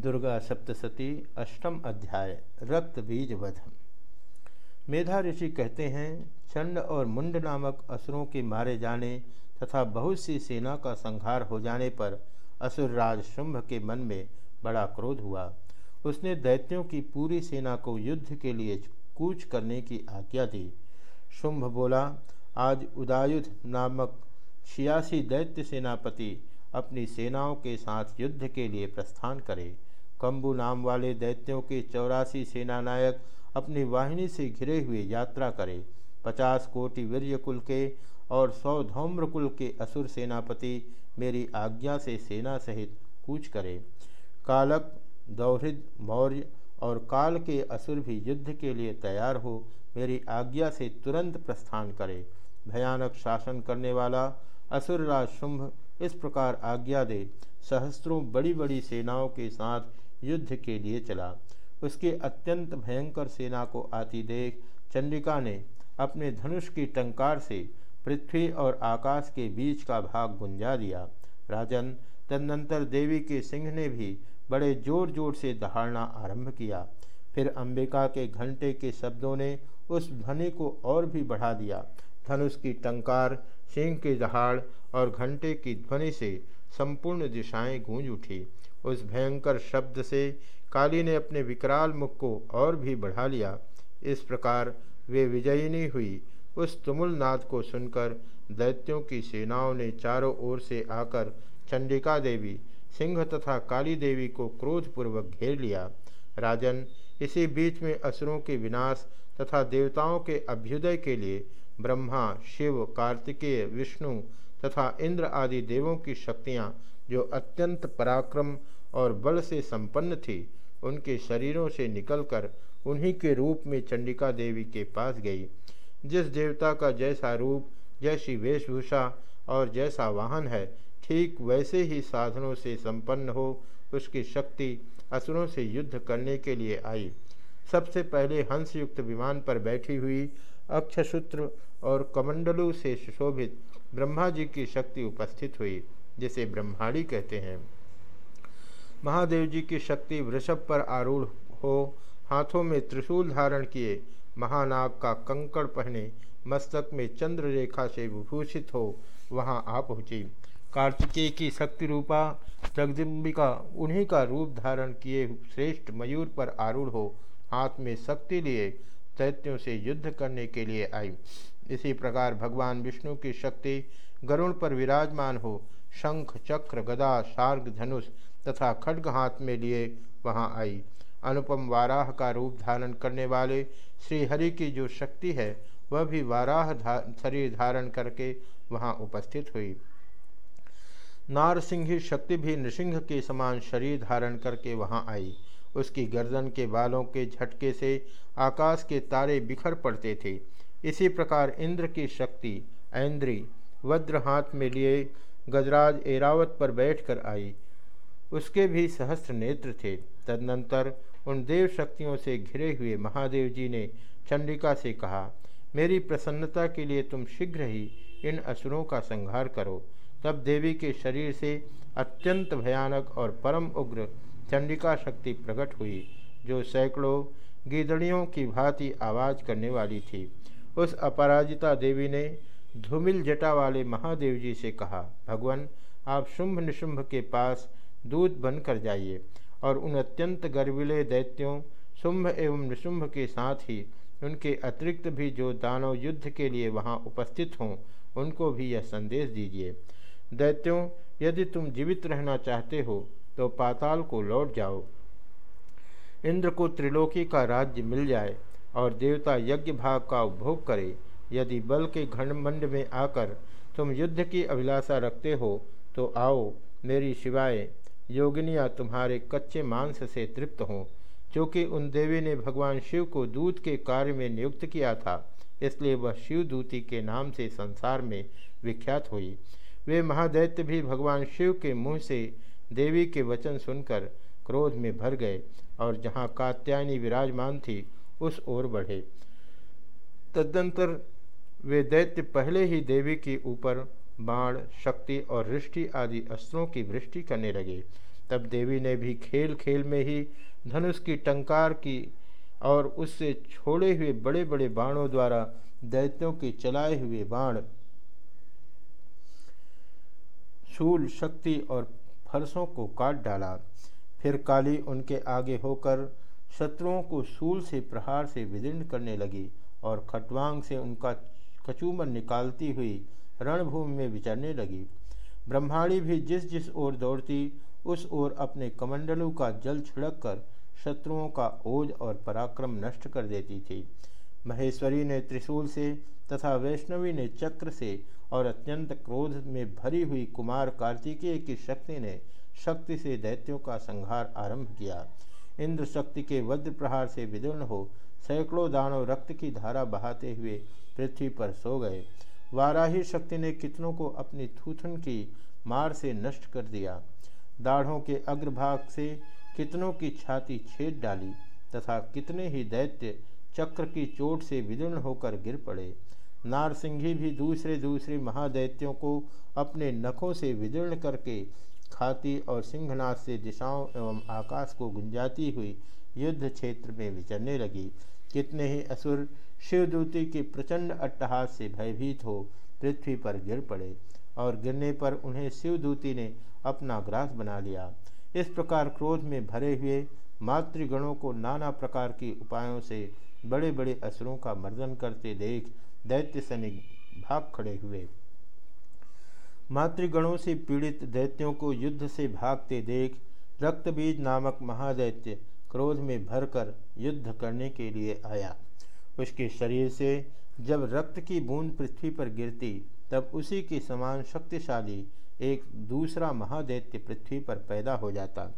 दुर्गा सप्तशती अष्टम अध्याय, रक्त बीज वध मेधा ऋषि कहते हैं, चंड और मुंड नामक असुरों के मारे जाने तथा बहुत सी सेना का संहार हो जाने पर असुरराज शुंभ के मन में बड़ा क्रोध हुआ। उसने दैत्यों की पूरी सेना को युद्ध के लिए कूच करने की आज्ञा दी। शुंभ बोला, आज उदायुध नामक छियासी दैत्य सेनापति अपनी सेनाओं के साथ युद्ध के लिए प्रस्थान करे। कंबु नाम वाले दैत्यों के चौरासी सेनानायक अपनी वाहिनी से घिरे हुए यात्रा करे। पचास कोटि वीर्य कुल के और सौ धौम्र कुल के असुर सेनापति मेरी आज्ञा से सेना सहित कूच करे। कालक, दौहृद, मौर्य और काल के असुर भी युद्ध के लिए तैयार हो, मेरी आज्ञा से तुरंत प्रस्थान करे। भयानक शासन करने वाला असुरराज शुंभ इस प्रकार आज्ञा दे। सहस्त्रों बड़ी बड़ी सेनाओं के साथ युद्ध के लिए चला। उसके अत्यंत भयंकर सेना को आती देख चंडिका ने अपने धनुष की टंकार से पृथ्वी और आकाश के बीच का भाग गुंजा दिया। राजन, तदनंतर देवी के सिंह ने भी बड़े ज़ोर ज़ोर से दहाड़ना आरंभ किया। फिर अंबिका के घंटे के शब्दों ने उस ध्वनि को और भी बढ़ा दिया। धनुष की टंकार, सिंह की दहाड़ और घंटे की ध्वनि से संपूर्ण दिशाएँ गूंज उठी। उस भयंकर शब्द से काली ने अपने विकराल मुख को और भी बढ़ा लिया। इस प्रकार वे विजयिनी हुई। उस तुमुल नाद को सुनकर दैत्यों की सेनाओं ने चारों ओर से आकर चंडिका देवी, सिंह तथा काली देवी को क्रोधपूर्वक घेर लिया। राजन, इसी बीच में असुरों के विनाश तथा देवताओं के अभ्युदय के लिए ब्रह्मा, शिव, कार्तिकेय, विष्णु तथा इंद्र आदि देवों की शक्तियाँ जो अत्यंत पराक्रम और बल से संपन्न थी, उनके शरीरों से निकलकर उन्हीं के रूप में चंडिका देवी के पास गई। जिस देवता का जैसा रूप, जैसी वेशभूषा और जैसा वाहन है, ठीक वैसे ही साधनों से संपन्न हो, उसकी शक्ति असुरों से युद्ध करने के लिए आई। सबसे पहले हंसयुक्त विमान पर बैठी हुई अक्षसूत्र और कमंडलू से सुशोभित ब्रह्मा जी की शक्ति उपस्थित हुई, जिसे ब्रह्माणी कहते हैं। महादेव जी की शक्ति वृषभ पर आरूढ़ हो, हाथों में त्रिशूल धारण किए, महानाग का कंकड़ पहने, मस्तक में चंद्र रेखा से विभूषित हो, वहाँ आ पहुँची। कार्तिकेय की शक्ति रूपा, जगदम्बिका उन्हीं का रूप धारण किए, श्रेष्ठ मयूर पर आरूढ़ हो, हाथ में शक्ति लिए दैत्यों से युद्ध करने के लिए आई। इसी प्रकार भगवान विष्णु की शक्ति गरुण पर विराजमान हो शंख चक्र गदा शार्ग धनुष तथा खड्ग हाथ में लिए वहाँ आई। अनुपम वाराह का रूप धारण करने वाले श्री हरि की जो शक्ति है वह भी वाराह धा, शरीर धारण करके वहाँ उपस्थित हुई। नारसिंही शक्ति भी नृसिंह के समान शरीर धारण करके वहाँ आई। उसकी गर्दन के बालों के झटके से आकाश के तारे बिखर पड़ते थे। इसी प्रकार इंद्र की शक्ति, ऐन्द्री, वज्र हाथ में लिए गजराज एरावत पर बैठकर आई। उसके भी सहस्त्र नेत्र थे। तदनंतर उन देव शक्तियों से घिरे हुए महादेव जी ने चंडिका से कहा, मेरी प्रसन्नता के लिए तुम शीघ्र ही इन असुरों का संहार करो। तब देवी के शरीर से अत्यंत भयानक और परम उग्र चंडिका शक्ति प्रकट हुई, जो सैकड़ों गीदड़ियों की भांति आवाज़ करने वाली थी। उस अपराजिता देवी ने धूमिल जटा वाले महादेव जी से कहा, भगवान, आप शुंभ निशुंभ के पास दूत बनकर जाइए और उन अत्यंत गर्विले दैत्यों, शुंभ एवं निशुंभ के साथ ही उनके अतिरिक्त भी जो दानव युद्ध के लिए वहाँ उपस्थित हों, उनको भी यह संदेश दीजिए। दैत्यों, यदि तुम जीवित रहना चाहते हो तो पाताल को लौट जाओ। इंद्र को त्रिलोकी का राज्य मिल जाए और देवता यज्ञ भाग का उपभोग करे। यदि बल के घनमंड में आकर तुम युद्ध की अभिलाषा रखते हो तो आओ, मेरी शिवाय, योगिनियाँ तुम्हारे कच्चे मांस से तृप्त हों। क्योंकि उन देवी ने भगवान शिव को दूत के कार्य में नियुक्त किया था, इसलिए वह शिव दूती के नाम से संसार में विख्यात हुई। वे महादैत्य भी भगवान शिव के मुँह से देवी के वचन सुनकर क्रोध में भर गए और जहाँ कात्यायनी विराजमान थी, उस ओर बढ़े। तदंतर वे दैत्य पहले ही देवी के ऊपर बाण, शक्ति और रिष्टि आदि अस्त्रों की वृष्टि करने लगे। तब देवी ने भी खेल खेल में ही धनुष की टंकार की और उससे छोड़े हुए बड़े बड़े बाणों द्वारा दैत्यों के चलाए हुए बाण, शूल, शक्ति और फरसों को काट डाला। फिर काली उनके आगे होकर शत्रुओं को सूल से, प्रहार से विदीर्ण करने लगी और खटवांग से उनका कचूमर निकालती हुई रणभूमि में विचरने लगी। ब्रह्माणी भी जिस जिस ओर दौड़ती, उस ओर अपने कमंडलों का जल छिड़क कर शत्रुओं का ओज और पराक्रम नष्ट कर देती थी। महेश्वरी ने त्रिशूल से तथा वैष्णवी ने चक्र से और अत्यंत क्रोध में भरी हुई कुमार कार्तिकेय की शक्ति ने शक्ति से दैत्यों का संहार आरंभ किया। इंद्र शक्ति के वज्र प्रहार से विदीर्ण हो सैकड़ों दानों रक्त की धारा बहाते हुए पृथ्वी पर सो गए। वाराही शक्ति ने कितनों को अपनी थूथन की मार से नष्ट कर दिया। दाढ़ों के अग्रभाग से कितनों की छाती छेद डाली तथा कितने ही दैत्य चक्र की चोट से विदीर्ण होकर गिर पड़े। नारसिंही भी दूसरे दूसरे महादैत्यों को अपने नखों से विदीर्ण करके खाती और सिंहनाथ से दिशाओं एवं आकाश को गुंजाती हुई युद्ध क्षेत्र में विचरने लगी। कितने ही असुर शिवदूती के प्रचंड अट्टहास से भयभीत हो पृथ्वी पर गिर पड़े और गिरने पर उन्हें शिवदूती ने अपना ग्रास बना लिया। इस प्रकार क्रोध में भरे हुए मातृगणों को नाना प्रकार के उपायों से बड़े बड़े असुरों का मर्दन करते देख दैत्य सैनिक भाग खड़े हुए। मातृगणों से पीड़ित दैत्यों को युद्ध से भागते देख रक्तबीज नामक महादैत्य क्रोध में भरकर युद्ध करने के लिए आया। उसके शरीर से जब रक्त की बूंद पृथ्वी पर गिरती, तब उसी के समान शक्तिशाली एक दूसरा महादैत्य पृथ्वी पर पैदा हो जाता।